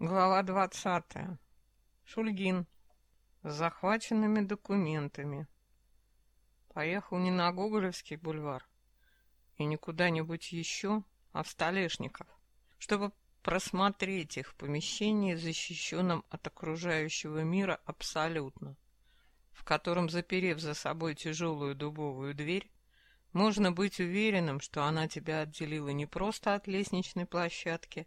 Глава двадцатая. Шульгин. С захваченными документами. Поехал не на Гоголевский бульвар и не куда-нибудь еще, а в Столешников, чтобы просмотреть их в помещении, защищенном от окружающего мира абсолютно, в котором, заперев за собой тяжелую дубовую дверь, можно быть уверенным, что она тебя отделила не просто от лестничной площадки,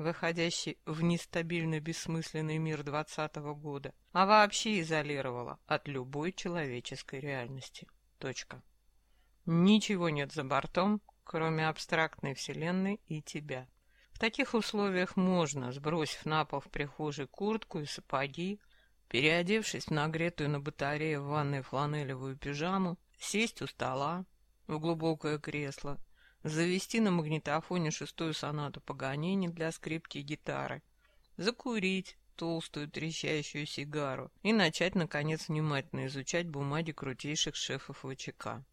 выходящей в нестабильно бессмысленный мир двадцатого года, а вообще изолировала от любой человеческой реальности. Точка. Ничего нет за бортом, кроме абстрактной вселенной и тебя. В таких условиях можно, сбросив на пол в прихожей куртку и сапоги, переодевшись в нагретую на батарее в ванной фланелевую пижаму, сесть у стола, в глубокое кресло, завести на магнитофоне шестую сонату Паганини для скрипки и гитары, закурить толстую трещащую сигару и начать, наконец, внимательно изучать бумаги крутейших шефов ВЧК.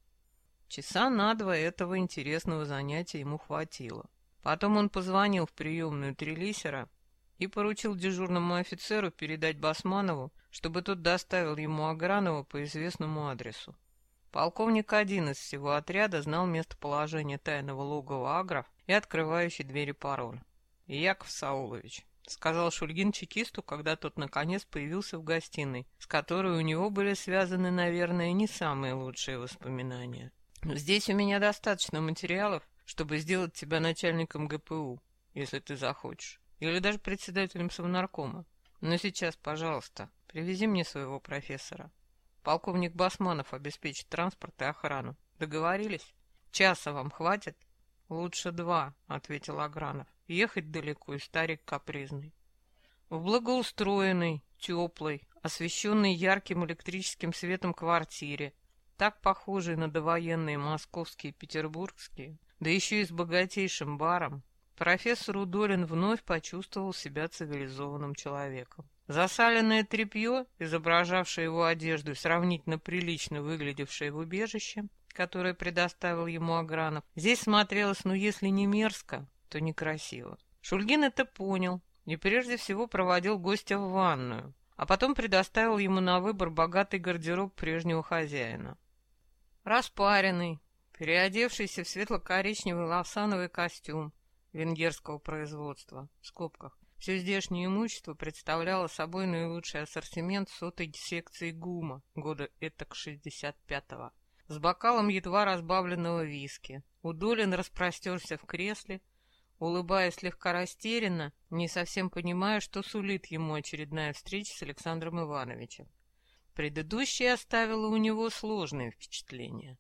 Часа на два этого интересного занятия ему хватило. Потом он позвонил в приемную Трелисера и поручил дежурному офицеру передать Басманову, чтобы тот доставил ему Агранова по известному адресу. Полковник один из всего отряда знал местоположение тайного логова агров и открывающий двери пароль. «Яков Саулович», — сказал Шульгин чекисту, когда тот наконец появился в гостиной, с которой у него были связаны, наверное, не самые лучшие воспоминания. «Здесь у меня достаточно материалов, чтобы сделать тебя начальником ГПУ, если ты захочешь, или даже председателем Совнаркома. Но сейчас, пожалуйста, привези мне своего профессора. Полковник Басманов обеспечит транспорт и охрану. Договорились? Часа вам хватит? Лучше два, ответил Агранов. Ехать далеко и старик капризный. В благоустроенной, теплой, освещенной ярким электрическим светом квартире, так похожей на довоенные московские и петербургские, да еще и с богатейшим баром, профессор Удолин вновь почувствовал себя цивилизованным человеком. Засаленное тряпье, изображавшее его одежду и сравнительно прилично выглядевшее в убежище, которое предоставил ему Агранов, здесь смотрелось, ну если не мерзко, то некрасиво. Шульгин это понял и прежде всего проводил гостя в ванную, а потом предоставил ему на выбор богатый гардероб прежнего хозяина. Распаренный, переодевшийся в светло-коричневый лавсановый костюм венгерского производства, в скобках, все здешнее имущество представляло собой наилучший ассортимент сотой секции ГУМа года этак 65-го. С бокалом едва разбавленного виски. Удолин распростерся в кресле, улыбаясь слегка растерянно, не совсем понимая, что сулит ему очередная встреча с Александром Ивановичем. Предыдущая оставила у него сложное впечатление.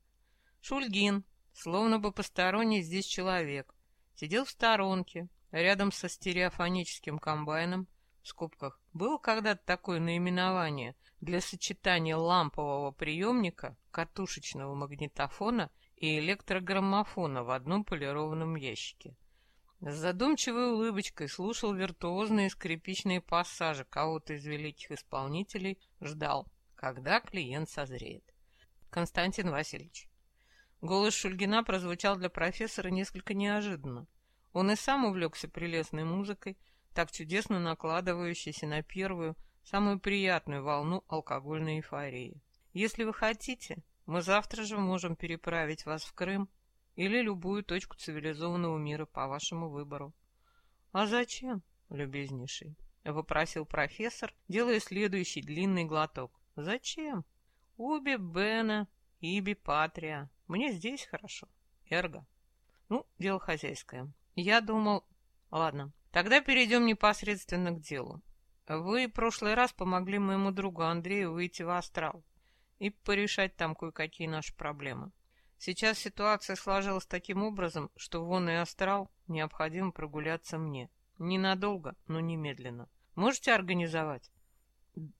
Шульгин, словно бы посторонний здесь человек, сидел в сторонке, Рядом со стереофоническим комбайном, в скобках, было когда-то такое наименование для сочетания лампового приемника, катушечного магнитофона и электрограммофона в одном полированном ящике. С задумчивой улыбочкой слушал виртуозные скрипичные пассажи кого-то из великих исполнителей, ждал, когда клиент созреет. Константин Васильевич. Голос Шульгина прозвучал для профессора несколько неожиданно. Он и сам увлекся прелестной музыкой, так чудесно накладывающейся на первую, самую приятную волну алкогольной эйфории. Если вы хотите, мы завтра же можем переправить вас в Крым или любую точку цивилизованного мира по вашему выбору. — А зачем, любезнейший? — вопросил профессор, делая следующий длинный глоток. — Зачем? Уби Бена, Иби Патрия. Мне здесь хорошо. Эрго. Ну, дело хозяйское. Я думал... Ладно, тогда перейдем непосредственно к делу. Вы в прошлый раз помогли моему другу Андрею выйти в астрал и порешать там кое-какие наши проблемы. Сейчас ситуация сложилась таким образом, что вон и астрал необходимо прогуляться мне. Ненадолго, но немедленно. Можете организовать?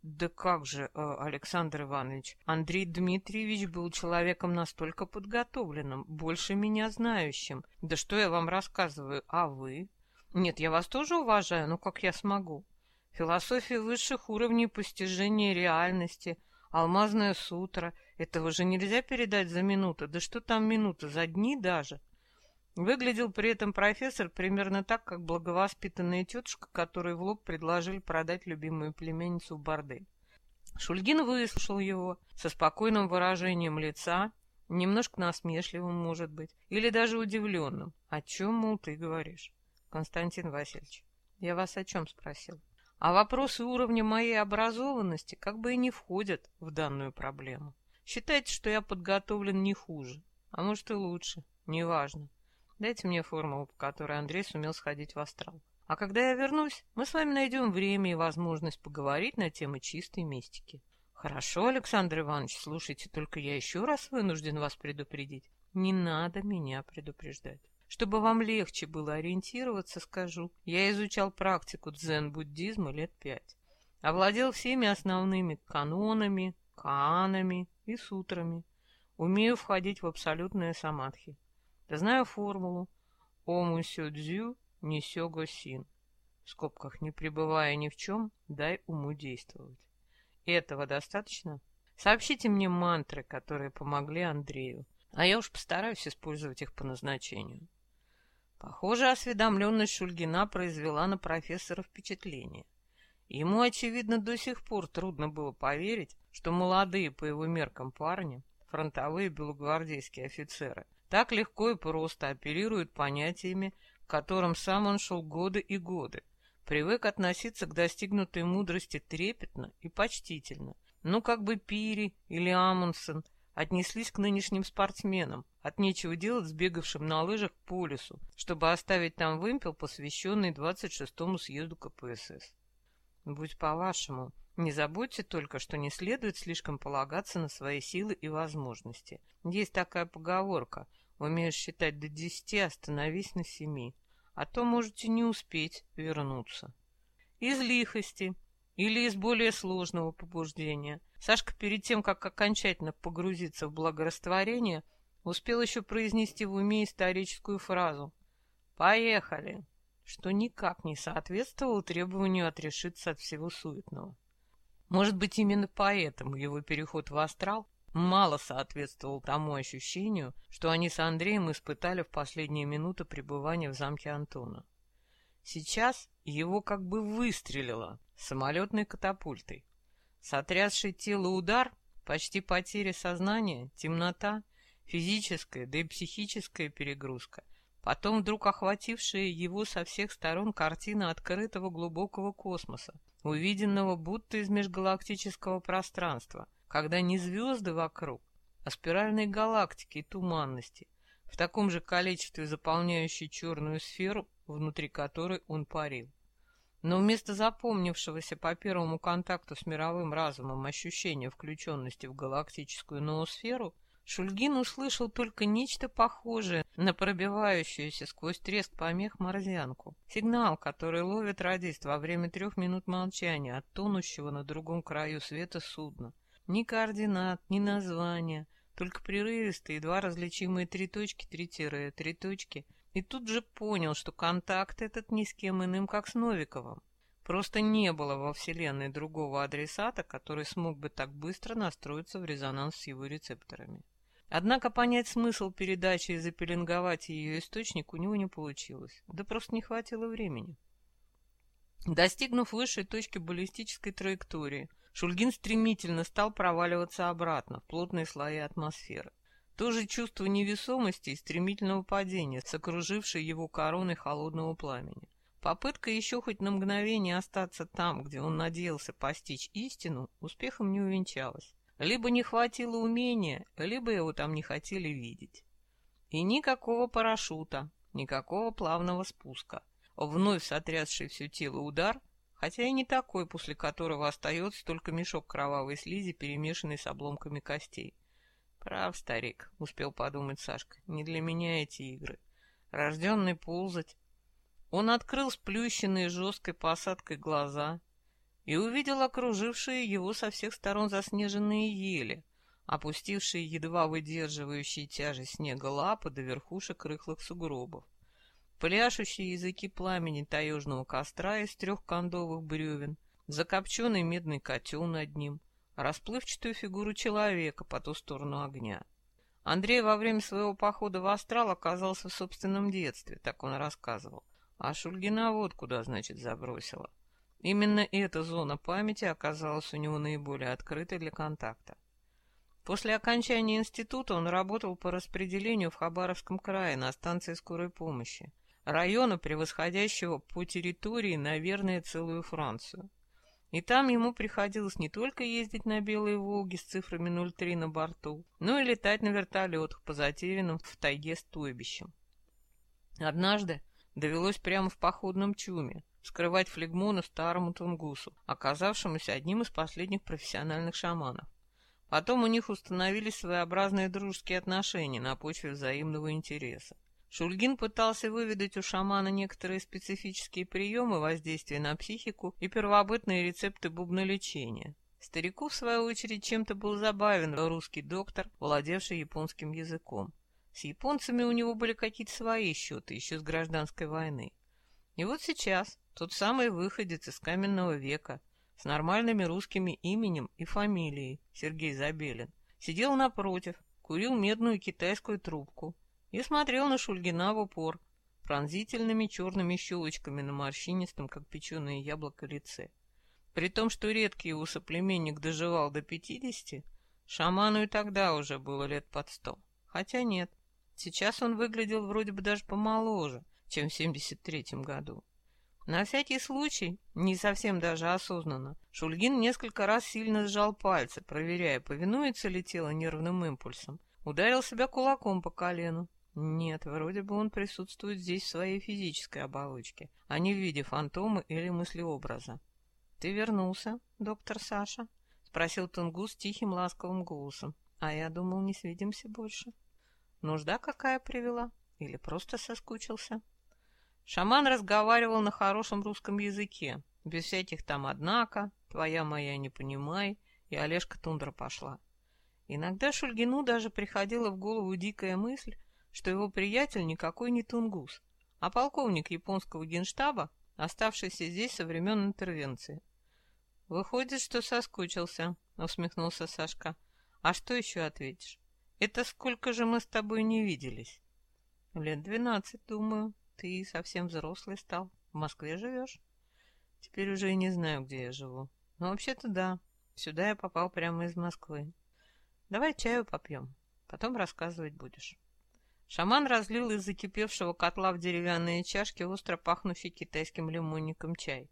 Да как же, э, Александр Иванович, Андрей Дмитриевич был человеком настолько подготовленным, больше меня знающим. Да что я вам рассказываю, а вы? Нет, я вас тоже уважаю, но как я смогу? Философия высших уровней постижения реальности, алмазная сутра, этого же нельзя передать за минуту, да что там минута, за дни даже. Выглядел при этом профессор примерно так, как благовоспитанная тетушка, которой в лоб предложили продать любимую племенницу в бордель. Шульгин выслушал его со спокойным выражением лица, немножко насмешливым, может быть, или даже удивленным. «О чем, мол, ты говоришь?» «Константин Васильевич, я вас о чем спросил?» А вопросы уровня моей образованности как бы и не входят в данную проблему. Считайте, что я подготовлен не хуже, а может и лучше, неважно. Дайте мне формулу, по которой Андрей сумел сходить в астрал. А когда я вернусь, мы с вами найдем время и возможность поговорить на темы чистой мистики. Хорошо, Александр Иванович, слушайте, только я еще раз вынужден вас предупредить. Не надо меня предупреждать. Чтобы вам легче было ориентироваться, скажу, я изучал практику дзен-буддизма лет пять. Овладел всеми основными канонами, каанами и сутрами. Умею входить в абсолютные самадхи. Знаю формулу «Ому сё дзю, не сё го син». В скобках «не пребывая ни в чем, дай уму действовать». Этого достаточно? Сообщите мне мантры, которые помогли Андрею, а я уж постараюсь использовать их по назначению. Похоже, осведомленность Шульгина произвела на профессора впечатление. Ему, очевидно, до сих пор трудно было поверить, что молодые по его меркам парни, фронтовые белогвардейские офицеры, так легко и просто оперируют понятиями, к которым сам он шел годы и годы, привык относиться к достигнутой мудрости трепетно и почтительно, ну как бы Пири или Амундсен отнеслись к нынешним спортсменам, от нечего делать сбегавшим на лыжах по лесу, чтобы оставить там вымпел, посвященный 26-му съезду КПСС. Будь по-вашему, не забудьте только, что не следует слишком полагаться на свои силы и возможности. Есть такая поговорка «Умеешь считать до десяти, остановись на семи», а то можете не успеть вернуться. Из лихости или из более сложного побуждения. Сашка перед тем, как окончательно погрузиться в благорастворение, успел еще произнести в уме историческую фразу «Поехали!», что никак не соответствовало требованию отрешиться от всего суетного. Может быть, именно поэтому его переход в астрал мало соответствовал тому ощущению, что они с Андреем испытали в последние минуты пребывания в замке Антона. Сейчас его как бы выстрелило самолетной катапультой. Сотрясший тело удар, почти потеря сознания, темнота, физическая, да и психическая перегрузка, потом вдруг охватившая его со всех сторон картина открытого глубокого космоса, увиденного будто из межгалактического пространства, когда не звезды вокруг, а спиральные галактики и туманности, в таком же количестве заполняющие черную сферу, внутри которой он парил. Но вместо запомнившегося по первому контакту с мировым разумом ощущения включенности в галактическую ноосферу, Шульгин услышал только нечто похожее на пробивающуюся сквозь треск помех морзянку. Сигнал, который ловит радист во время трех минут молчания от тонущего на другом краю света судна. Ни координат, ни названия, только прерывистые, едва различимые три точки, три тире, три точки. И тут же понял, что контакт этот ни с кем иным, как с Новиковым. Просто не было во Вселенной другого адресата, который смог бы так быстро настроиться в резонанс с его рецепторами. Однако понять смысл передачи и запеленговать ее источник у него не получилось. Да просто не хватило времени. Достигнув высшей точки баллистической траектории, Шульгин стремительно стал проваливаться обратно в плотные слои атмосферы. То же чувство невесомости и стремительного падения, сокружившее его короной холодного пламени. Попытка еще хоть на мгновение остаться там, где он надеялся постичь истину, успехом не увенчалась. Либо не хватило умения, либо его там не хотели видеть. И никакого парашюта, никакого плавного спуска. Вновь сотрясший все тело удар, хотя и не такой, после которого остается только мешок кровавой слизи, перемешанный с обломками костей. Прав, старик, успел подумать Сашка, не для меня эти игры. Рожденный ползать. Он открыл сплющенные жесткой посадкой глаза, и увидел окружившие его со всех сторон заснеженные ели, опустившие едва выдерживающие тяжесть снега лапы до верхушек рыхлых сугробов, пляшущие языки пламени таежного костра из трех кондовых бревен, закопченный медный котел над ним, расплывчатую фигуру человека по ту сторону огня. Андрей во время своего похода в астрал оказался в собственном детстве, так он рассказывал. А Шульгина вот куда, значит, забросила. Именно эта зона памяти оказалась у него наиболее открытой для контакта. После окончания института он работал по распределению в Хабаровском крае на станции скорой помощи, района, превосходящего по территории, наверное, целую Францию. И там ему приходилось не только ездить на белые «Волги» с цифрами 03 на борту, но и летать на вертолетах по затерянным в тайге стойбищам. Однажды довелось прямо в походном чуме скрывать флегмона старому тунгусу, оказавшемуся одним из последних профессиональных шаманов. Потом у них установились своеобразные дружеские отношения на почве взаимного интереса. Шульгин пытался выведать у шамана некоторые специфические приемы воздействия на психику и первобытные рецепты бубнолечения. Старику, в свою очередь, чем-то был забавен русский доктор, владевший японским языком. С японцами у него были какие-то свои счеты еще с гражданской войны. И вот сейчас тот самый выходец из каменного века с нормальными русскими именем и фамилией Сергей Забелин сидел напротив, курил медную китайскую трубку и смотрел на Шульгина в упор, пронзительными черными щелочками на морщинистом, как печеное яблоко, лице. При том, что редкий его соплеменник доживал до пятидесяти, шаману и тогда уже было лет под сто. Хотя нет, сейчас он выглядел вроде бы даже помоложе, чем в семьдесят третьем году. На всякий случай, не совсем даже осознанно, Шульгин несколько раз сильно сжал пальцы, проверяя, повинуется ли тело нервным импульсом. Ударил себя кулаком по колену. Нет, вроде бы он присутствует здесь в своей физической оболочке, а не в виде фантома или мыслеобраза. — Ты вернулся, доктор Саша? — спросил Тунгус тихим ласковым голосом. — А я думал, не свидимся больше. Нужда какая привела? Или просто соскучился? Шаман разговаривал на хорошем русском языке, без всяких там «однако», «твоя моя не понимай» и «Олежка тундра пошла». Иногда Шульгину даже приходила в голову дикая мысль, что его приятель никакой не тунгус, а полковник японского генштаба, оставшийся здесь со времен интервенции. «Выходит, что соскучился», — усмехнулся Сашка. «А что еще ответишь? Это сколько же мы с тобой не виделись?» «Лет двенадцать, думаю. Ты совсем взрослый стал. В Москве живешь?» «Теперь уже и не знаю, где я живу. Но вообще-то да. Сюда я попал прямо из Москвы. Давай чаю попьем, потом рассказывать будешь». Шаман разлил из закипевшего котла в деревянные чашки остро пахнущий китайским лимонником чай.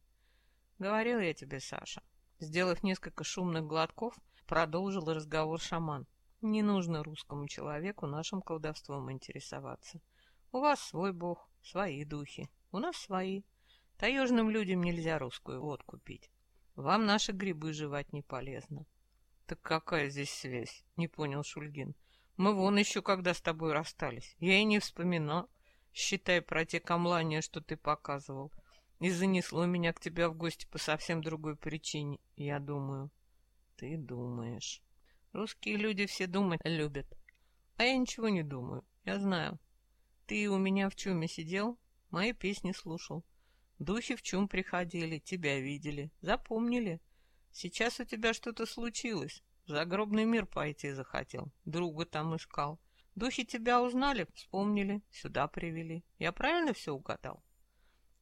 «Говорил я тебе, Саша». Сделав несколько шумных глотков, продолжил разговор шаман. «Не нужно русскому человеку нашим колдовством интересоваться. У вас свой бог, свои духи, у нас свои. Таежным людям нельзя русскую водку пить. Вам наши грибы жевать не полезно». «Так какая здесь связь?» — не понял Шульгин. Мы вон еще когда с тобой расстались. Я и не вспоминал, считай про те камлания, что ты показывал. И занесло меня к тебе в гости по совсем другой причине, я думаю. Ты думаешь. Русские люди все думать любят. А я ничего не думаю, я знаю. Ты у меня в чуме сидел, мои песни слушал. Духи в чум приходили, тебя видели, запомнили. Сейчас у тебя что-то случилось, загробный мир пойти захотел, друга там искал. Духи тебя узнали, вспомнили, сюда привели. Я правильно все угадал?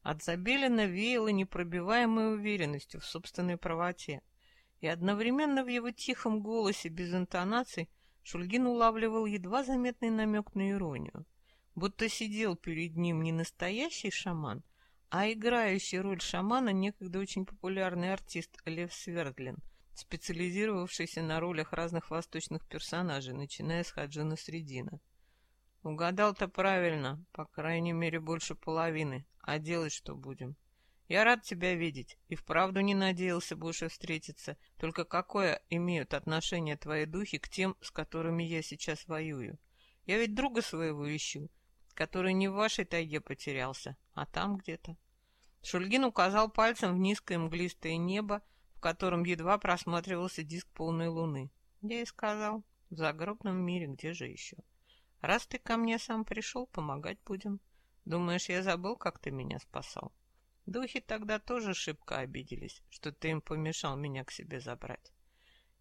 От Забелина веяло непробиваемой уверенностью в собственной правоте. И одновременно в его тихом голосе без интонаций Шульгин улавливал едва заметный намек на иронию. Будто сидел перед ним не настоящий шаман, а играющий роль шамана некогда очень популярный артист Лев Свердлин — специализировавшийся на ролях разных восточных персонажей, начиная с Хаджина Средина. Угадал-то правильно, по крайней мере, больше половины. А делать что будем? Я рад тебя видеть и вправду не надеялся больше встретиться. Только какое имеют отношение твои духи к тем, с которыми я сейчас воюю? Я ведь друга своего ищу, который не в вашей тайге потерялся, а там где-то. Шульгин указал пальцем в низкое мглистое небо, котором едва просматривался диск полной луны. Я и сказал, в загробном мире, где же еще? Раз ты ко мне сам пришел, помогать будем. Думаешь, я забыл, как ты меня спасал? Духи тогда тоже шибко обиделись, что ты им помешал меня к себе забрать.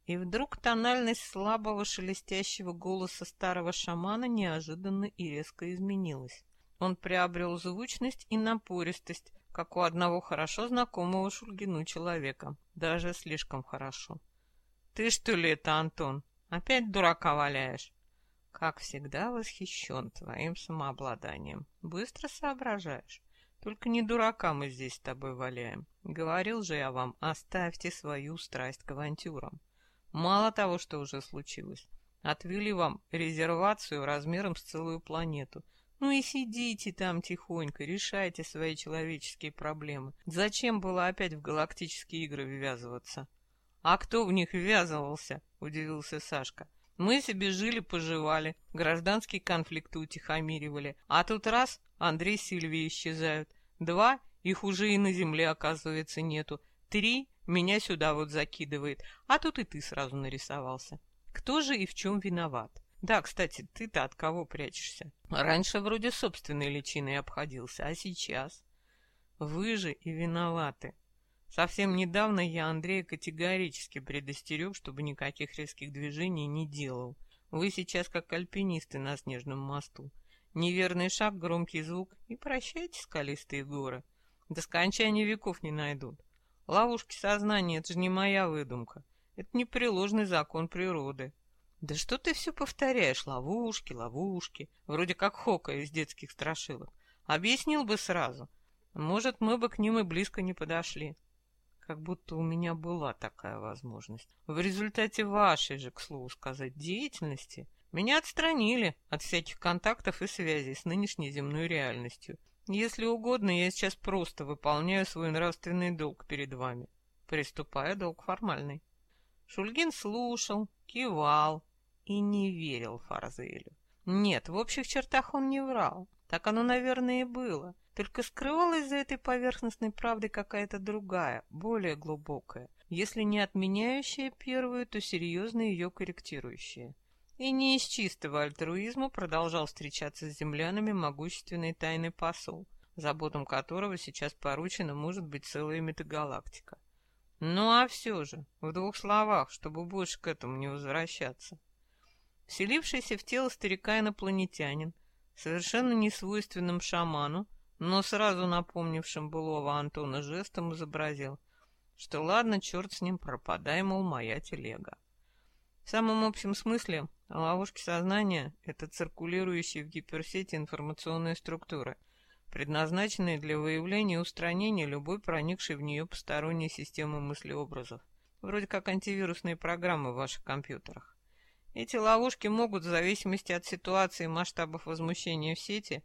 И вдруг тональность слабого шелестящего голоса старого шамана неожиданно и резко изменилась. Он приобрел звучность и напористость, как у одного хорошо знакомого Шульгину человека, даже слишком хорошо. «Ты что ли это, Антон? Опять дурака валяешь?» «Как всегда восхищен твоим самообладанием. Быстро соображаешь. Только не дурака мы здесь с тобой валяем. Говорил же я вам, оставьте свою страсть к авантюрам. Мало того, что уже случилось. Отвели вам резервацию размером с целую планету. Ну и сидите там тихонько, решайте свои человеческие проблемы. Зачем было опять в галактические игры ввязываться? А кто в них ввязывался? Удивился Сашка. Мы себе жили-поживали, гражданские конфликты утихомиривали. А тут раз Андрей с Сильвией исчезают. Два, их уже и на земле, оказывается, нету. Три, меня сюда вот закидывает. А тут и ты сразу нарисовался. Кто же и в чем виноват? Да, кстати, ты-то от кого прячешься? Раньше вроде собственной личиной обходился, а сейчас? Вы же и виноваты. Совсем недавно я Андрея категорически предостерег, чтобы никаких резких движений не делал. Вы сейчас как альпинисты на снежном мосту. Неверный шаг, громкий звук, и прощайте скалистые горы. До скончания веков не найдут. Ловушки сознания — это же не моя выдумка. Это непреложный закон природы. Да что ты все повторяешь? Ловушки, ловушки. Вроде как Хока из детских страшилок. Объяснил бы сразу. Может, мы бы к ним и близко не подошли. Как будто у меня была такая возможность. В результате вашей же, к слову сказать, деятельности меня отстранили от всяких контактов и связей с нынешней земной реальностью. Если угодно, я сейчас просто выполняю свой нравственный долг перед вами, приступая долг формальный. Шульгин слушал, кивал и не верил Фарзелю. Нет, в общих чертах он не врал. Так оно, наверное, и было. Только скрывалась за этой поверхностной правдой какая-то другая, более глубокая, если не отменяющая первую, то серьезно ее корректирующая и не из чистого альтруизма продолжал встречаться с землянами могущественный тайный посол, заботам которого сейчас поручена может быть целая метагалактика. Ну а все же, в двух словах, чтобы больше к этому не возвращаться. Вселившийся в тело старика инопланетянин, совершенно несвойственным шаману, но сразу напомнившим былого Антона жестом изобразил, что ладно, черт с ним, пропадай, мол, моя телега. В самом общем смысле ловушки сознания — это циркулирующие в гиперсети информационные структуры, предназначенные для выявления и устранения любой проникшей в нее посторонней системы мыслеобразов, вроде как антивирусные программы в ваших компьютерах. Эти ловушки могут, в зависимости от ситуации и масштабов возмущения в сети,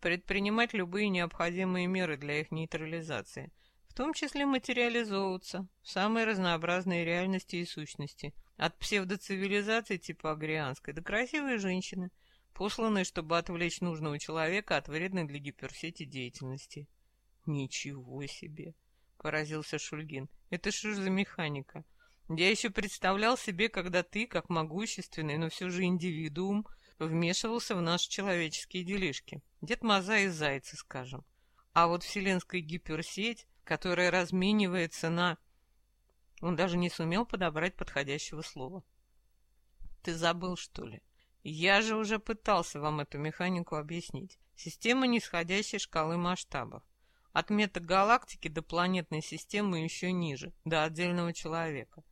предпринимать любые необходимые меры для их нейтрализации, в том числе материализовываться в самые разнообразные реальности и сущности – от псевдоцивилизации типа агрианской до красивой женщины, посланной, чтобы отвлечь нужного человека от вредной для гиперсети деятельности. «Ничего себе!» — поразился Шульгин. «Это что ж за механика? Я еще представлял себе, когда ты, как могущественный, но все же индивидуум, вмешивался в наши человеческие делишки. Дед Маза и Зайцы, скажем. А вот вселенская гиперсеть, которая разменивается на он даже не сумел подобрать подходящего слова. «Ты забыл, что ли? Я же уже пытался вам эту механику объяснить. Система нисходящей шкалы масштабов. От метагалактики до планетной системы еще ниже, до отдельного человека.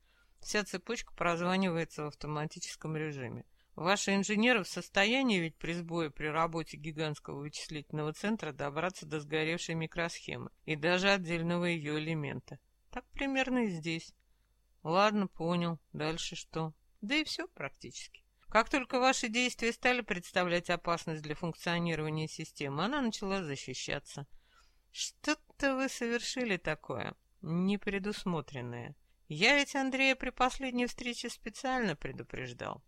Вся цепочка прозванивается в автоматическом режиме. Ваши инженеры в состоянии ведь при сбое при работе гигантского вычислительного центра добраться до сгоревшей микросхемы и даже отдельного ее элемента. Так примерно и здесь. Ладно, понял. Дальше что? Да и все практически. Как только ваши действия стали представлять опасность для функционирования системы, она начала защищаться. Что-то вы совершили такое, непредусмотренное. Я ведь Андрея при последней встрече специально предупреждал.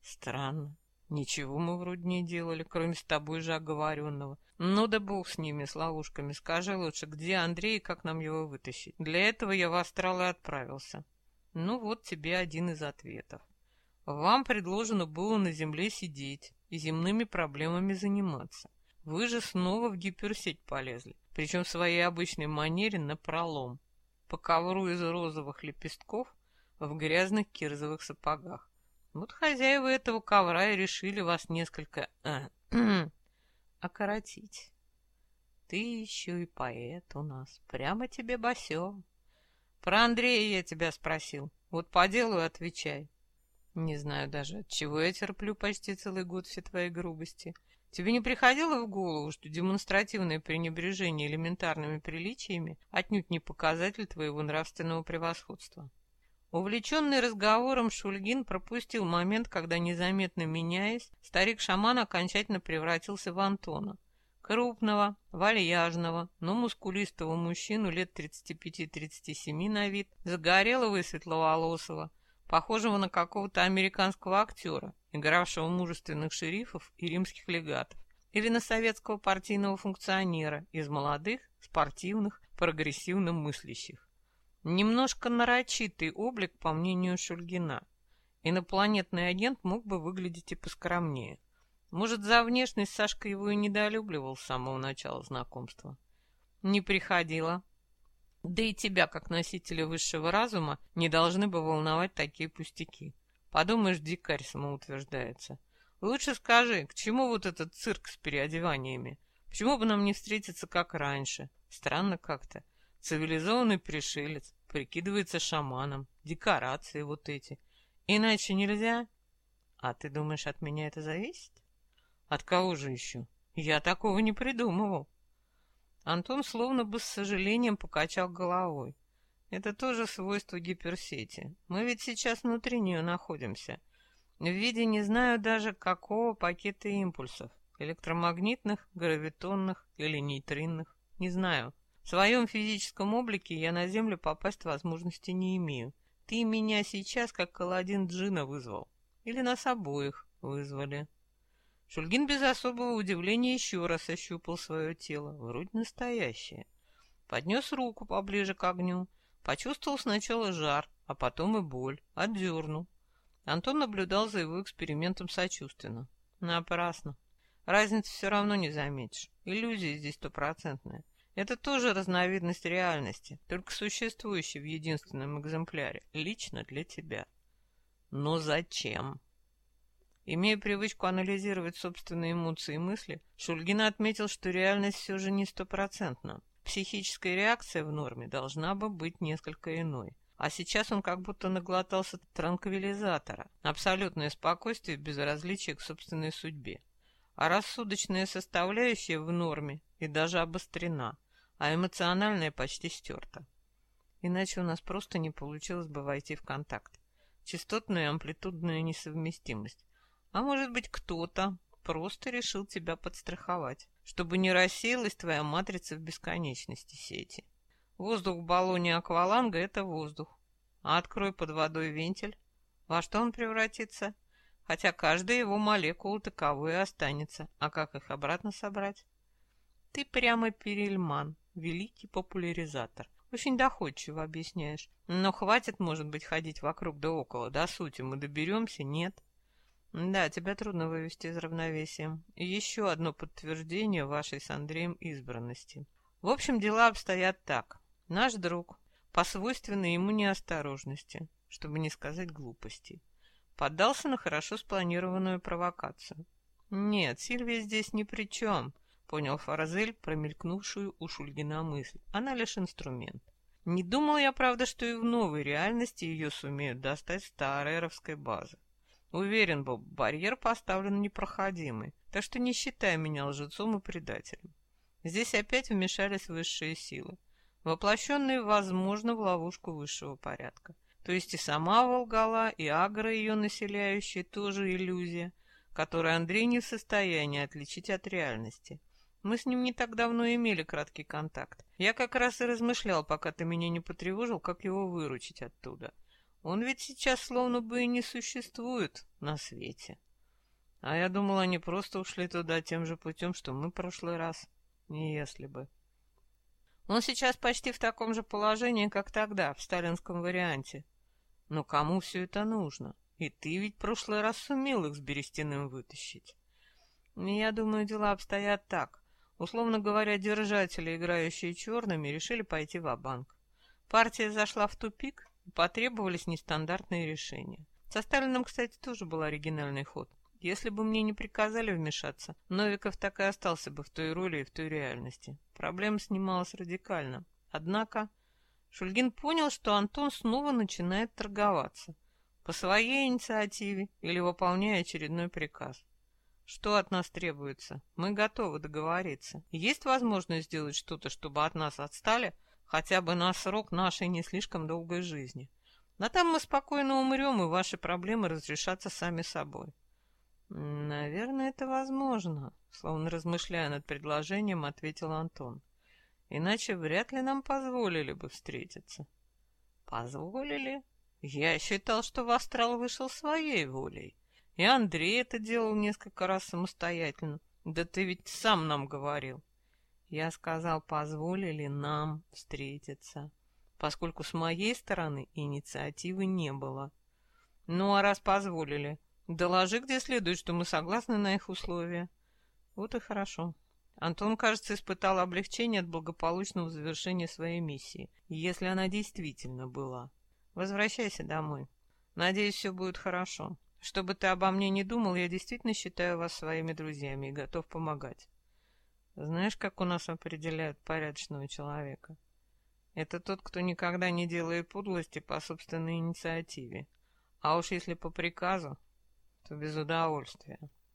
Странно. Ничего мы вроде не делали, кроме с тобой же оговоренного. Ну да бог с ними, с ловушками. Скажи лучше, где Андрей и как нам его вытащить? Для этого я в астрал и отправился. Ну вот тебе один из ответов. Вам предложено было на земле сидеть и земными проблемами заниматься. Вы же снова в гиперсеть полезли, причем в своей обычной манере на пролом. По ковру из розовых лепестков в грязных кирзовых сапогах. Вот хозяева этого ковра и решили вас несколько э, окоротить. Ты еще и поэт у нас, прямо тебе басё. Про Андрея я тебя спросил, вот по делу отвечай. Не знаю даже, от чего я терплю почти целый год все твои грубости. Тебе не приходило в голову, что демонстративное пренебрежение элементарными приличиями отнюдь не показатель твоего нравственного превосходства? Увлеченный разговором, Шульгин пропустил момент, когда, незаметно меняясь, старик-шаман окончательно превратился в Антона. Крупного, вальяжного, но мускулистого мужчину лет 35-37 на вид, загорелого и светловолосого, похожего на какого-то американского актера, игравшего мужественных шерифов и римских легатов, или на советского партийного функционера из молодых, спортивных, прогрессивно мыслящих. Немножко нарочитый облик, по мнению Шульгина. Инопланетный агент мог бы выглядеть и поскромнее. Может, за внешность Сашка его и недолюбливал с самого начала знакомства. Не приходила. Да и тебя, как носителя высшего разума, не должны бы волновать такие пустяки. Подумаешь, дикарь самоутверждается. Лучше скажи, к чему вот этот цирк с переодеваниями? Почему бы нам не встретиться как раньше? Странно как-то. Цивилизованный пришелец, прикидывается шаманом, декорации вот эти. Иначе нельзя. А ты думаешь, от меня это зависит? От кого же еще? Я такого не придумывал. Антон словно бы с сожалением покачал головой. Это тоже свойство гиперсети. Мы ведь сейчас внутри нее находимся. В виде не знаю даже какого пакета импульсов. Электромагнитных, гравитонных или нейтринных. Не знаю. В своем физическом облике я на Землю попасть возможности не имею. Ты меня сейчас как Каладин Джина вызвал. Или нас обоих вызвали. Шульгин без особого удивления еще раз ощупал свое тело, вроде настоящее. Поднес руку поближе к огню, почувствовал сначала жар, а потом и боль, отдернул. Антон наблюдал за его экспериментом сочувственно. Напрасно. Разницы все равно не заметишь. Иллюзия здесь стопроцентная. Это тоже разновидность реальности, только существующая в единственном экземпляре, лично для тебя. Но зачем? Имея привычку анализировать собственные эмоции и мысли, Шульгин отметил, что реальность все же не стопроцентна. Психическая реакция в норме должна бы быть несколько иной. А сейчас он как будто наглотался транквилизатора. Абсолютное спокойствие без различия к собственной судьбе. А рассудочная составляющая в норме и даже обострена, а эмоциональная почти стерта. Иначе у нас просто не получилось бы войти в контакт. Частотная и амплитудная несовместимость. А может быть кто-то просто решил тебя подстраховать, чтобы не рассеялась твоя матрица в бесконечности сети. Воздух в баллоне акваланга — это воздух. А открой под водой вентиль. Во что он превратится? Хотя каждая его молекула таковой и останется. А как их обратно собрать? Ты прямо перельман, великий популяризатор. Очень доходчиво объясняешь. Но хватит, может быть, ходить вокруг да около. До сути мы доберемся? Нет. Да, тебя трудно вывести из равновесия. Еще одно подтверждение вашей с Андреем избранности. В общем, дела обстоят так. Наш друг, по свойственной ему неосторожности, чтобы не сказать глупости, поддался на хорошо спланированную провокацию. Нет, Сильвия здесь ни при чем, понял Фаразель промелькнувшую у Шульгина мысль. Она лишь инструмент. Не думал я, правда, что и в новой реальности ее сумеют достать старой эровской базы. Уверен был, барьер поставлен непроходимый, так что не считай меня лжецом и предателем. Здесь опять вмешались высшие силы, воплощенные, возможно, в ловушку высшего порядка. То есть и сама Волгала, и агро ее населяющие тоже иллюзия, которую Андрей не в состоянии отличить от реальности. Мы с ним не так давно имели краткий контакт. Я как раз и размышлял, пока ты меня не потревожил, как его выручить оттуда. Он ведь сейчас словно бы и не существует на свете. А я думал, они просто ушли туда тем же путем, что мы в прошлый раз. Не если бы. Он сейчас почти в таком же положении, как тогда, в сталинском варианте. Но кому все это нужно? И ты ведь в прошлый раз сумел их с Берестяным вытащить. Я думаю, дела обстоят так. Условно говоря, держатели, играющие черными, решили пойти в банк Партия зашла в тупик, потребовались нестандартные решения. Со Сталиным, кстати, тоже был оригинальный ход. Если бы мне не приказали вмешаться, Новиков так и остался бы в той роли и в той реальности. Проблема снималась радикально. Однако Шульгин понял, что Антон снова начинает торговаться. По своей инициативе или выполняя очередной приказ. Что от нас требуется? Мы готовы договориться. Есть возможность сделать что-то, чтобы от нас отстали, хотя бы на срок нашей не слишком долгой жизни. А там мы спокойно умрем, и ваши проблемы разрешатся сами собой. Наверное, это возможно, словно размышляя над предложением, ответил Антон. Иначе вряд ли нам позволили бы встретиться. Позволили? Я считал, что в астрал вышел своей волей. И Андрей это делал несколько раз самостоятельно. Да ты ведь сам нам говорил. Я сказал, позволили нам встретиться поскольку с моей стороны инициативы не было. Ну, а раз позволили, доложи где следует, что мы согласны на их условия. Вот и хорошо. Антон, кажется, испытал облегчение от благополучного завершения своей миссии, если она действительно была. Возвращайся домой. Надеюсь, все будет хорошо. Что бы ты обо мне не думал, я действительно считаю вас своими друзьями и готов помогать. Знаешь, как у нас определяют порядочного человека? Это тот, кто никогда не делает подлости по собственной инициативе. А уж если по приказу, то без удовольствия.